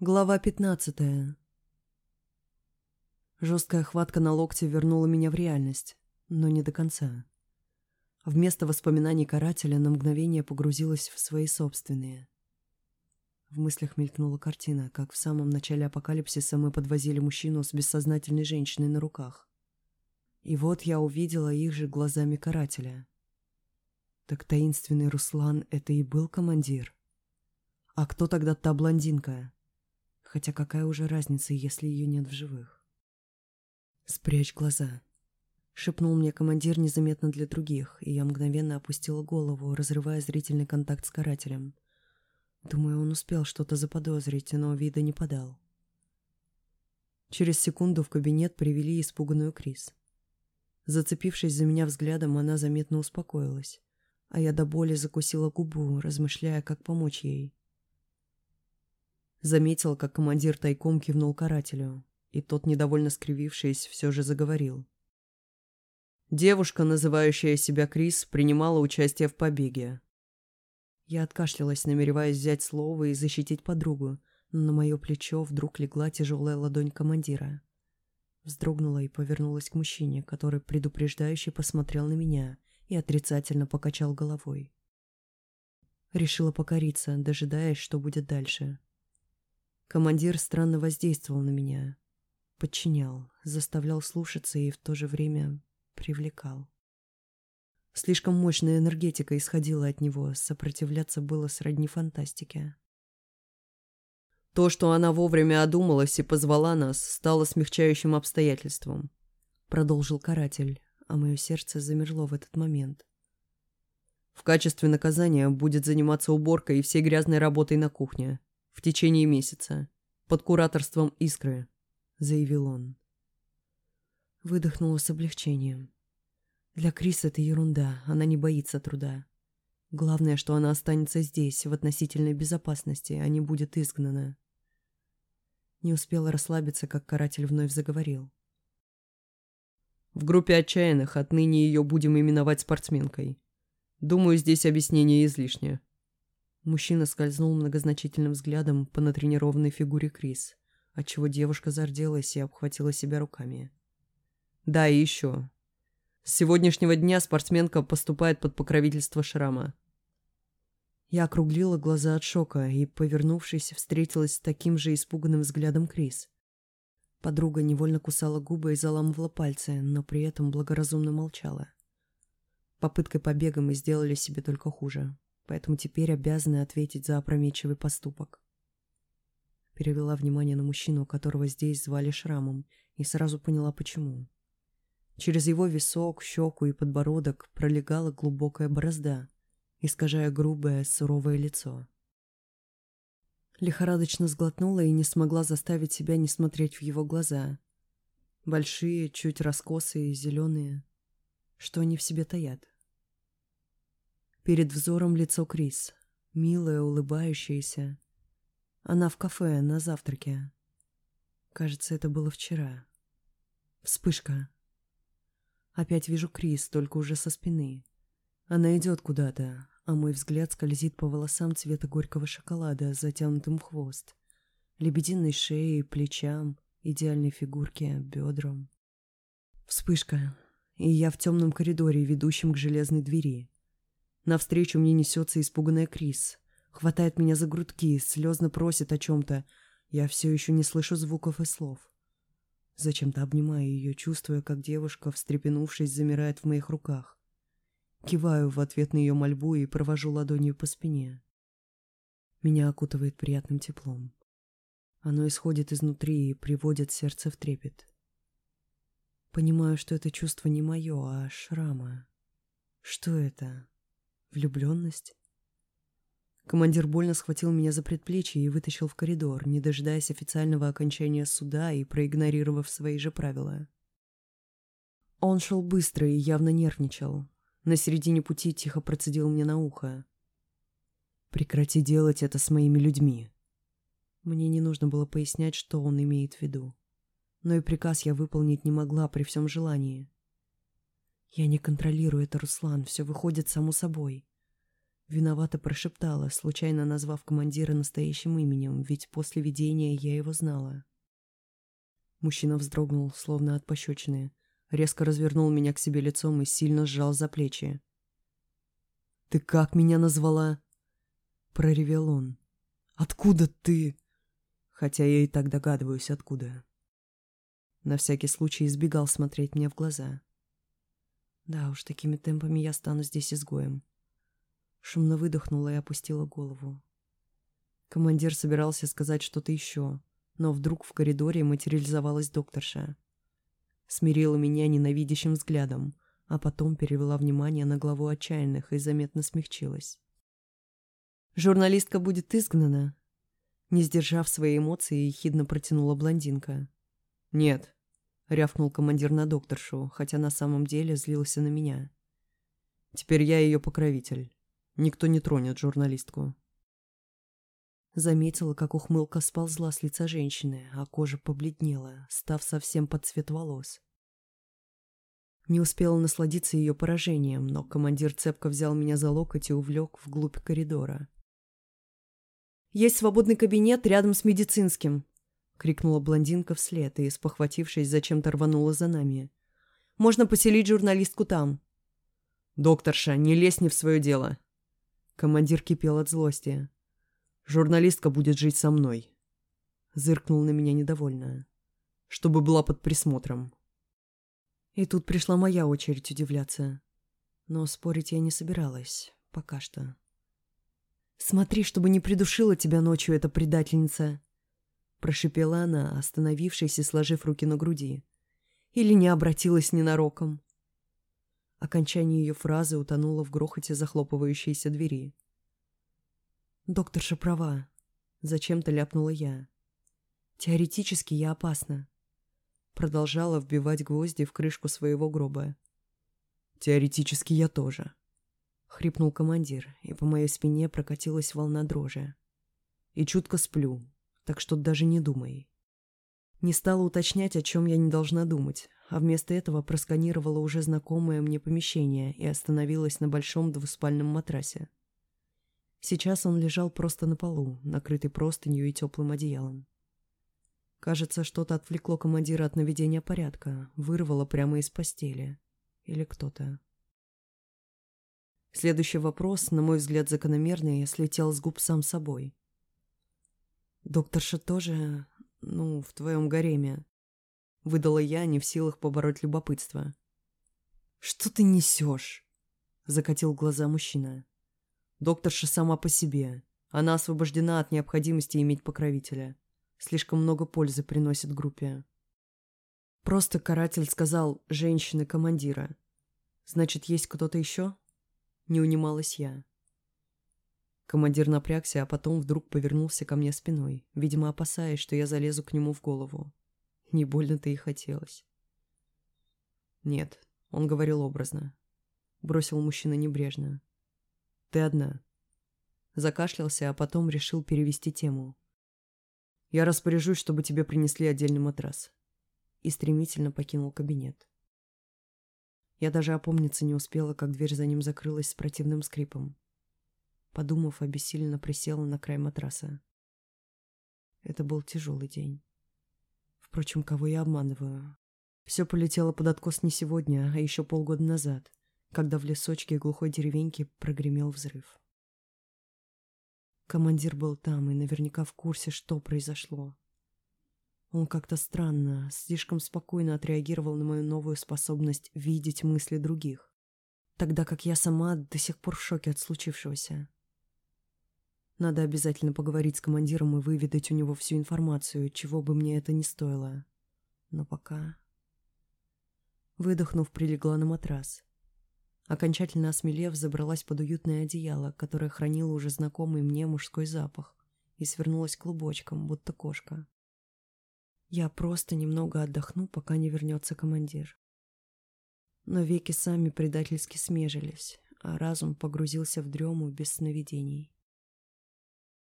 Глава пятнадцатая. Жесткая хватка на локте вернула меня в реальность, но не до конца. Вместо воспоминаний карателя на мгновение погрузилась в свои собственные. В мыслях мелькнула картина, как в самом начале апокалипсиса мы подвозили мужчину с бессознательной женщиной на руках. И вот я увидела их же глазами карателя. Так таинственный Руслан — это и был командир. А кто тогда та блондинка? Хотя какая уже разница, если ее нет в живых? «Спрячь глаза», — шепнул мне командир незаметно для других, и я мгновенно опустила голову, разрывая зрительный контакт с карателем. Думаю, он успел что-то заподозрить, но вида не подал. Через секунду в кабинет привели испуганную Крис. Зацепившись за меня взглядом, она заметно успокоилась, а я до боли закусила губу, размышляя, как помочь ей. Заметил, как командир тайком кивнул карателю, и тот, недовольно скривившись, все же заговорил. Девушка, называющая себя Крис, принимала участие в побеге. Я откашлялась, намереваясь взять слово и защитить подругу, но на мое плечо вдруг легла тяжелая ладонь командира. Вздрогнула и повернулась к мужчине, который предупреждающе посмотрел на меня и отрицательно покачал головой. Решила покориться, дожидаясь, что будет дальше. Командир странно воздействовал на меня. Подчинял, заставлял слушаться и в то же время привлекал. Слишком мощная энергетика исходила от него, сопротивляться было сродни фантастике. То, что она вовремя одумалась и позвала нас, стало смягчающим обстоятельством. Продолжил каратель, а мое сердце замерло в этот момент. В качестве наказания будет заниматься уборкой и всей грязной работой на кухне в течение месяца, под кураторством Искры», — заявил он. Выдохнула с облегчением. Для Крис это ерунда, она не боится труда. Главное, что она останется здесь, в относительной безопасности, а не будет изгнана. Не успела расслабиться, как каратель вновь заговорил. В группе отчаянных отныне ее будем именовать спортсменкой. Думаю, здесь объяснение излишнее. Мужчина скользнул многозначительным взглядом по натренированной фигуре Крис, отчего девушка зарделась и обхватила себя руками. «Да, и еще. С сегодняшнего дня спортсменка поступает под покровительство Шрама». Я округлила глаза от шока и, повернувшись, встретилась с таким же испуганным взглядом Крис. Подруга невольно кусала губы и заламывала пальцы, но при этом благоразумно молчала. Попыткой побега мы сделали себе только хуже поэтому теперь обязаны ответить за опрометчивый поступок. Перевела внимание на мужчину, которого здесь звали Шрамом, и сразу поняла, почему. Через его висок, щеку и подбородок пролегала глубокая борозда, искажая грубое, суровое лицо. Лихорадочно сглотнула и не смогла заставить себя не смотреть в его глаза. Большие, чуть раскосые, зеленые. Что они в себе таят? Перед взором лицо Крис. Милая, улыбающаяся. Она в кафе, на завтраке. Кажется, это было вчера. Вспышка. Опять вижу Крис, только уже со спины. Она идет куда-то, а мой взгляд скользит по волосам цвета горького шоколада, затянутым в хвост. Лебединой шее, плечам, идеальной фигурке, бедрам. Вспышка. И я в темном коридоре, ведущем к железной двери. Навстречу мне несется испуганная Крис. Хватает меня за грудки, слезно просит о чем-то. Я все еще не слышу звуков и слов. Зачем-то обнимаю ее, чувствуя, как девушка, встрепенувшись, замирает в моих руках. Киваю в ответ на ее мольбу и провожу ладонью по спине. Меня окутывает приятным теплом. Оно исходит изнутри и приводит сердце в трепет. Понимаю, что это чувство не мое, а шрама. Что это? Влюбленность? Командир больно схватил меня за предплечье и вытащил в коридор, не дожидаясь официального окончания суда и проигнорировав свои же правила. Он шел быстро и явно нервничал. На середине пути тихо процедил мне на ухо. «Прекрати делать это с моими людьми». Мне не нужно было пояснять, что он имеет в виду. Но и приказ я выполнить не могла при всем желании. Я не контролирую это, Руслан, все выходит само собой. Виновато прошептала, случайно назвав командира настоящим именем, ведь после видения я его знала. Мужчина вздрогнул, словно от пощечины, резко развернул меня к себе лицом и сильно сжал за плечи. «Ты как меня назвала?» — проревел он. «Откуда ты?» Хотя я и так догадываюсь, откуда. На всякий случай избегал смотреть мне в глаза. Да уж, такими темпами я стану здесь изгоем. Шумно выдохнула и опустила голову. Командир собирался сказать что-то еще, но вдруг в коридоре материализовалась докторша. Смирила меня ненавидящим взглядом, а потом перевела внимание на главу отчаянных и заметно смягчилась. «Журналистка будет изгнана?» Не сдержав свои эмоции, ехидно протянула блондинка. «Нет», — рявкнул командир на докторшу, хотя на самом деле злился на меня. «Теперь я ее покровитель. Никто не тронет журналистку». Заметила, как ухмылка сползла с лица женщины, а кожа побледнела, став совсем под цвет волос. Не успела насладиться ее поражением, но командир цепко взял меня за локоть и увлек вглубь коридора. «Есть свободный кабинет рядом с медицинским», — крикнула блондинка вслед и, спохватившись, зачем-то рванула за нами. «Можно поселить журналистку там». «Докторша, не лезь не в свое дело». Командир кипел от злости. «Журналистка будет жить со мной». Зыркнул на меня недовольно. «Чтобы была под присмотром». И тут пришла моя очередь удивляться. Но спорить я не собиралась. Пока что. «Смотри, чтобы не придушила тебя ночью эта предательница!» Прошипела она, остановившись и сложив руки на груди. Или не обратилась ненароком. Окончание ее фразы утонуло в грохоте захлопывающейся двери. «Докторша права», — зачем-то ляпнула я. «Теоретически я опасна». Продолжала вбивать гвозди в крышку своего гроба. «Теоретически я тоже», — хрипнул командир, и по моей спине прокатилась волна дрожи. «И чутко сплю, так что даже не думай». Не стала уточнять, о чем я не должна думать, а вместо этого просканировала уже знакомое мне помещение и остановилась на большом двуспальном матрасе. Сейчас он лежал просто на полу, накрытый простынью и теплым одеялом. Кажется, что-то отвлекло командира от наведения порядка, вырвало прямо из постели. Или кто-то. Следующий вопрос, на мой взгляд закономерный, слетел с губ сам собой. «Докторша тоже, ну, в твоем гареме?» Выдала я, не в силах побороть любопытство. «Что ты несешь?» Закатил глаза мужчина. «Докторша сама по себе. Она освобождена от необходимости иметь покровителя. Слишком много пользы приносит группе». Просто каратель сказал «женщины-командира». «Значит, есть кто-то еще?» Не унималась я. Командир напрягся, а потом вдруг повернулся ко мне спиной, видимо, опасаясь, что я залезу к нему в голову. Не больно-то и хотелось. «Нет», — он говорил образно. Бросил мужчина небрежно. «Ты одна». Закашлялся, а потом решил перевести тему. «Я распоряжусь, чтобы тебе принесли отдельный матрас». И стремительно покинул кабинет. Я даже опомниться не успела, как дверь за ним закрылась с противным скрипом. Подумав, обессиленно присела на край матраса. Это был тяжелый день. Впрочем, кого я обманываю? Все полетело под откос не сегодня, а еще полгода назад, когда в лесочке глухой деревеньки прогремел взрыв. Командир был там и наверняка в курсе, что произошло. Он как-то странно, слишком спокойно отреагировал на мою новую способность видеть мысли других, тогда как я сама до сих пор в шоке от случившегося. Надо обязательно поговорить с командиром и выведать у него всю информацию, чего бы мне это ни стоило. Но пока... Выдохнув, прилегла на матрас. Окончательно осмелев, забралась под уютное одеяло, которое хранило уже знакомый мне мужской запах, и свернулась клубочком, будто кошка. Я просто немного отдохну, пока не вернется командир. Но веки сами предательски смежились, а разум погрузился в дрему без сновидений.